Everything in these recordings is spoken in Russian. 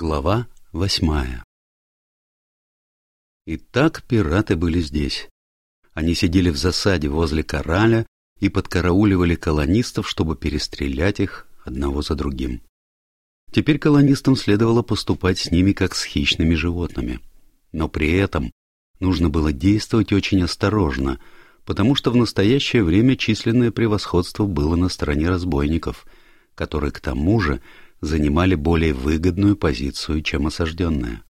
Глава восьмая Итак, пираты были здесь. Они сидели в засаде возле кораля и подкарауливали колонистов, чтобы перестрелять их одного за другим. Теперь колонистам следовало поступать с ними, как с хищными животными. Но при этом нужно было действовать очень осторожно, потому что в настоящее время численное превосходство было на стороне разбойников, которые к тому же занимали более выгодную позицию, чем осажденные.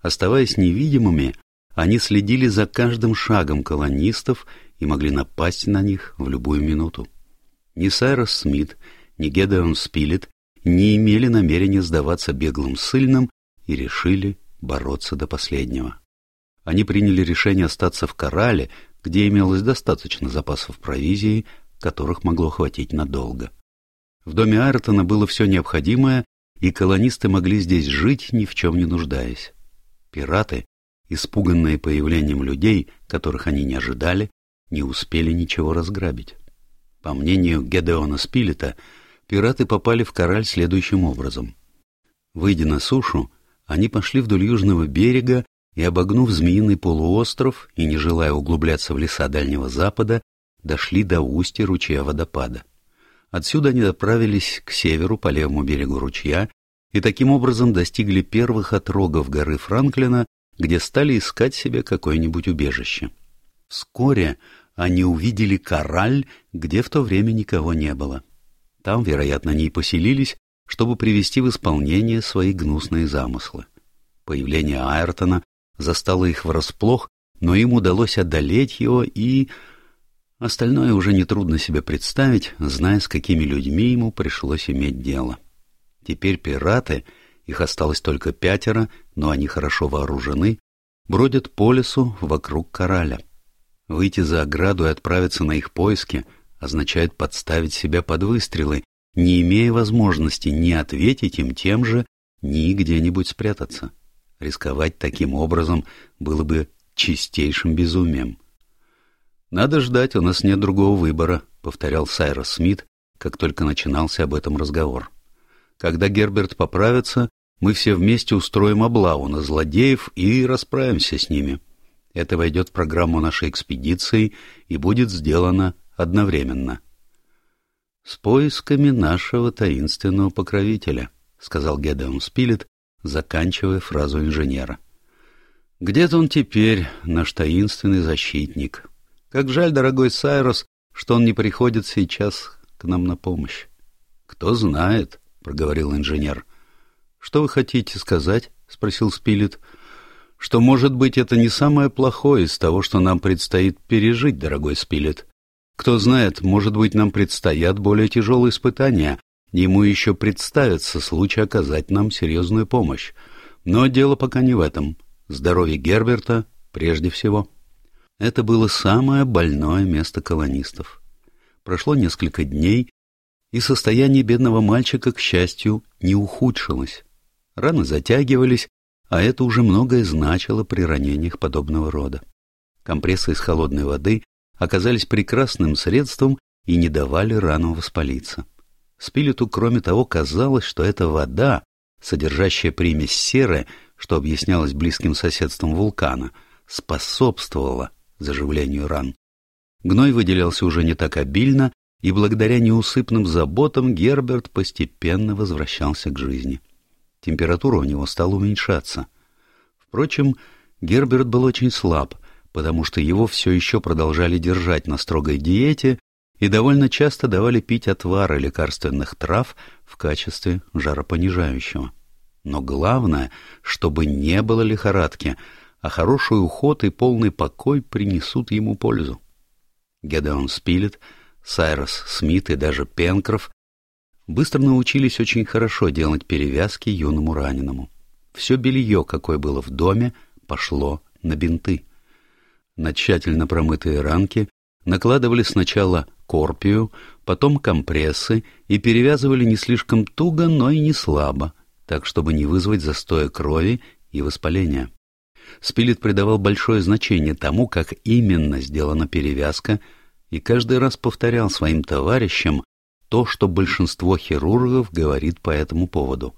Оставаясь невидимыми, они следили за каждым шагом колонистов и могли напасть на них в любую минуту. Ни Сайрос Смит, ни Гедеон Спилет не имели намерения сдаваться беглым ссыльным и решили бороться до последнего. Они приняли решение остаться в Корале, где имелось достаточно запасов провизии, которых могло хватить надолго. В доме Айртона было все необходимое, и колонисты могли здесь жить, ни в чем не нуждаясь. Пираты, испуганные появлением людей, которых они не ожидали, не успели ничего разграбить. По мнению Гедеона Спилета, пираты попали в Кораль следующим образом. Выйдя на сушу, они пошли вдоль южного берега и, обогнув Змеиный полуостров и не желая углубляться в леса Дальнего Запада, дошли до устья ручья водопада. Отсюда они отправились к северу по левому берегу ручья и таким образом достигли первых отрогов горы Франклина, где стали искать себе какое-нибудь убежище. Вскоре они увидели кораль, где в то время никого не было. Там, вероятно, они и поселились, чтобы привести в исполнение свои гнусные замыслы. Появление Айртона застало их врасплох, но им удалось одолеть его и Остальное уже нетрудно себе представить, зная, с какими людьми ему пришлось иметь дело. Теперь пираты, их осталось только пятеро, но они хорошо вооружены, бродят по лесу вокруг кораля. Выйти за ограду и отправиться на их поиски означает подставить себя под выстрелы, не имея возможности ни ответить им тем же, ни где-нибудь спрятаться. Рисковать таким образом было бы чистейшим безумием. «Надо ждать, у нас нет другого выбора», — повторял Сайрос Смит, как только начинался об этом разговор. «Когда Герберт поправится, мы все вместе устроим облаву на злодеев и расправимся с ними. Это войдет в программу нашей экспедиции и будет сделано одновременно». «С поисками нашего таинственного покровителя», — сказал Гедеон Спилет, заканчивая фразу инженера. «Где-то он теперь, наш таинственный защитник». Как жаль, дорогой Сайрос, что он не приходит сейчас к нам на помощь. — Кто знает, — проговорил инженер. — Что вы хотите сказать? — спросил Спилет. — Что, может быть, это не самое плохое из того, что нам предстоит пережить, дорогой Спилет. Кто знает, может быть, нам предстоят более тяжелые испытания, ему еще представится случай оказать нам серьезную помощь. Но дело пока не в этом. Здоровье Герберта прежде всего. — это было самое больное место колонистов. Прошло несколько дней, и состояние бедного мальчика, к счастью, не ухудшилось. Раны затягивались, а это уже многое значило при ранениях подобного рода. Компрессы из холодной воды оказались прекрасным средством и не давали рану воспалиться. Спилету, кроме того, казалось, что эта вода, содержащая примесь серы, что объяснялось близким соседством вулкана, способствовала заживлению ран. Гной выделялся уже не так обильно, и благодаря неусыпным заботам Герберт постепенно возвращался к жизни. Температура у него стала уменьшаться. Впрочем, Герберт был очень слаб, потому что его все еще продолжали держать на строгой диете и довольно часто давали пить отвары лекарственных трав в качестве жаропонижающего. Но главное, чтобы не было лихорадки — а хороший уход и полный покой принесут ему пользу. Гедеон Спилет, Сайрос Смит и даже Пенкроф быстро научились очень хорошо делать перевязки юному раненому. Все белье, какое было в доме, пошло на бинты. На тщательно промытые ранки накладывали сначала корпию, потом компрессы и перевязывали не слишком туго, но и не слабо, так чтобы не вызвать застоя крови и воспаления. Спилет придавал большое значение тому, как именно сделана перевязка, и каждый раз повторял своим товарищам то, что большинство хирургов говорит по этому поводу.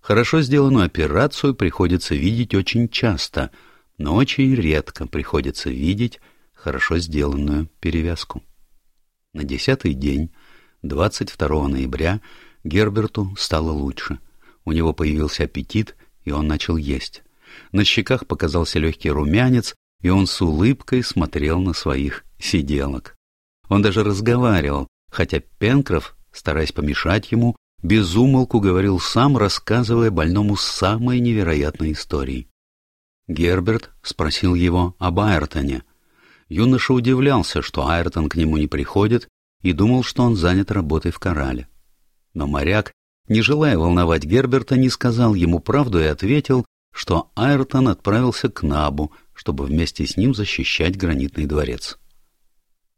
Хорошо сделанную операцию приходится видеть очень часто, но очень редко приходится видеть хорошо сделанную перевязку. На десятый день, 22 ноября, Герберту стало лучше. У него появился аппетит, и он начал есть. На щеках показался легкий румянец, и он с улыбкой смотрел на своих сиделок. Он даже разговаривал, хотя Пенкроф, стараясь помешать ему, безумолку говорил сам, рассказывая больному самые невероятные истории. Герберт спросил его об Айртоне. Юноша удивлялся, что Айртон к нему не приходит, и думал, что он занят работой в корале. Но моряк, не желая волновать Герберта, не сказал ему правду и ответил, что Айртон отправился к Набу, чтобы вместе с ним защищать гранитный дворец.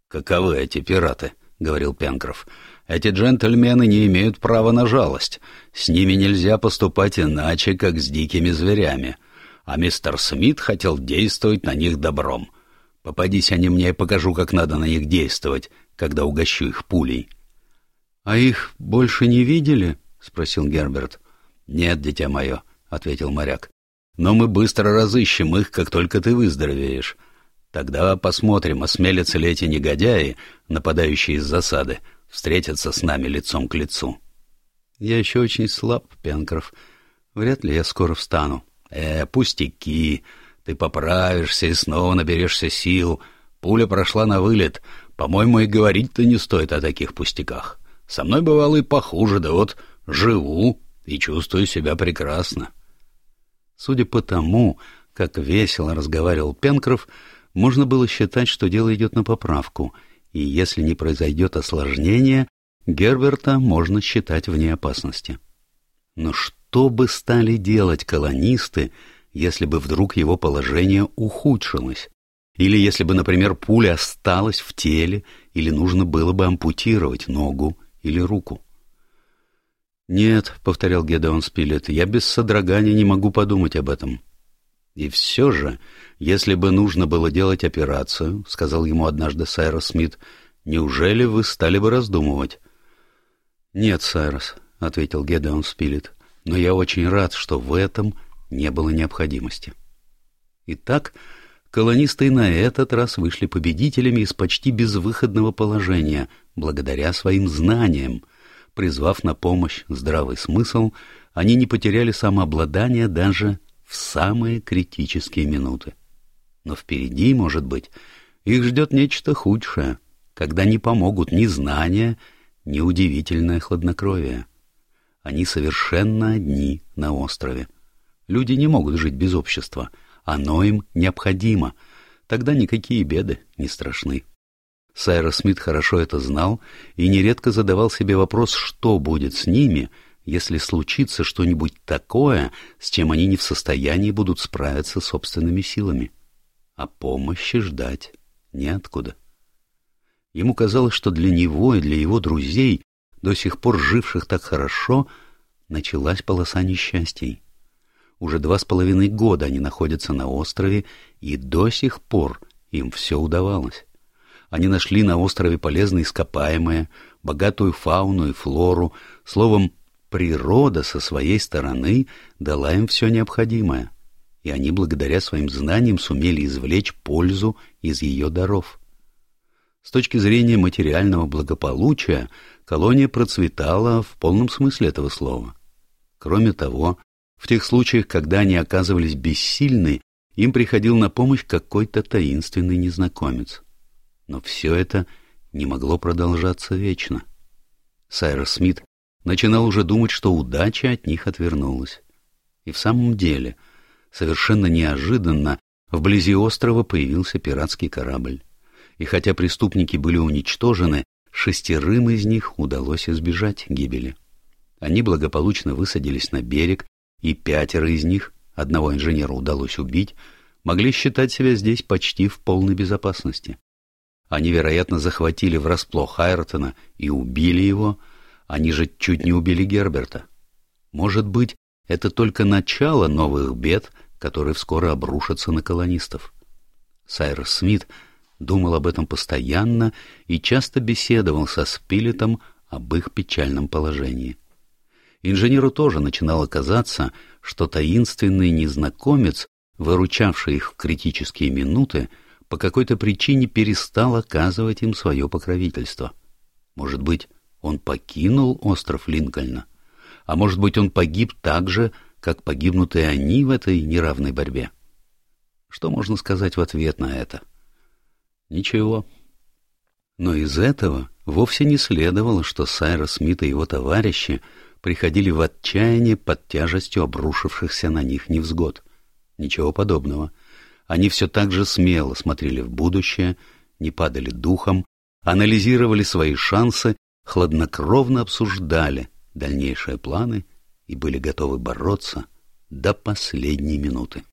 «Каковы эти пираты?» — говорил Пенкроф. Эти джентльмены не имеют права на жалость. С ними нельзя поступать иначе, как с дикими зверями. А мистер Смит хотел действовать на них добром. Попадись они мне, я покажу, как надо на них действовать, когда угощу их пулей. — А их больше не видели? — спросил Герберт. — Нет, дитя мое, — ответил моряк. — Но мы быстро разыщем их, как только ты выздоровеешь. Тогда посмотрим, осмелятся ли эти негодяи, нападающие из засады, — встретиться с нами лицом к лицу. Я еще очень слаб, Пенкроф. Вряд ли я скоро встану. Э, пустяки. Ты поправишься и снова наберешься сил. Пуля прошла на вылет. По-моему, и говорить-то не стоит о таких пустяках. Со мной бывало и похуже, да вот живу и чувствую себя прекрасно. Судя по тому, как весело разговаривал Пенкроф, можно было считать, что дело идет на поправку — и если не произойдет осложнение, Герберта можно считать вне опасности. Но что бы стали делать колонисты, если бы вдруг его положение ухудшилось? Или если бы, например, пуля осталась в теле, или нужно было бы ампутировать ногу или руку? «Нет», — повторял Гедеон Спилет, — «я без содрогания не могу подумать об этом. И все же, если бы нужно было делать операцию, — сказал ему однажды Сайрос Смит, — неужели вы стали бы раздумывать? — Нет, Сайрос, — ответил Гедеон Спилет, — но я очень рад, что в этом не было необходимости. Итак, колонисты на этот раз вышли победителями из почти безвыходного положения, благодаря своим знаниям. Призвав на помощь здравый смысл, они не потеряли самообладание даже в самые критические минуты. Но впереди, может быть, их ждет нечто худшее, когда не помогут ни знания, ни удивительное хладнокровие. Они совершенно одни на острове. Люди не могут жить без общества, оно им необходимо, тогда никакие беды не страшны. Сайрос Смит хорошо это знал и нередко задавал себе вопрос, что будет с ними, если случится что-нибудь такое, с чем они не в состоянии будут справиться собственными силами. А помощи ждать неоткуда. Ему казалось, что для него и для его друзей, до сих пор живших так хорошо, началась полоса несчастий. Уже два с половиной года они находятся на острове, и до сих пор им все удавалось. Они нашли на острове полезные ископаемые, богатую фауну и флору, словом, природа со своей стороны дала им все необходимое, и они благодаря своим знаниям сумели извлечь пользу из ее даров. С точки зрения материального благополучия колония процветала в полном смысле этого слова. Кроме того, в тех случаях, когда они оказывались бессильны, им приходил на помощь какой-то таинственный незнакомец. Но все это не могло продолжаться вечно. Сайрос Смит начинал уже думать, что удача от них отвернулась. И в самом деле, совершенно неожиданно, вблизи острова появился пиратский корабль. И хотя преступники были уничтожены, шестерым из них удалось избежать гибели. Они благополучно высадились на берег, и пятеро из них, одного инженера удалось убить, могли считать себя здесь почти в полной безопасности. Они, вероятно, захватили врасплох Айртона и убили его, они же чуть не убили Герберта. Может быть, это только начало новых бед, которые вскоре обрушатся на колонистов. Сайрос Смит думал об этом постоянно и часто беседовал со Спилетом об их печальном положении. Инженеру тоже начинало казаться, что таинственный незнакомец, выручавший их в критические минуты, по какой-то причине перестал оказывать им свое покровительство. Может быть, он покинул остров Линкольна? А может быть, он погиб так же, как погибнут и они в этой неравной борьбе? Что можно сказать в ответ на это? Ничего. Но из этого вовсе не следовало, что Сайра Смит и его товарищи приходили в отчаяние под тяжестью обрушившихся на них невзгод. Ничего подобного. Они все так же смело смотрели в будущее, не падали духом, анализировали свои шансы, хладнокровно обсуждали дальнейшие планы и были готовы бороться до последней минуты.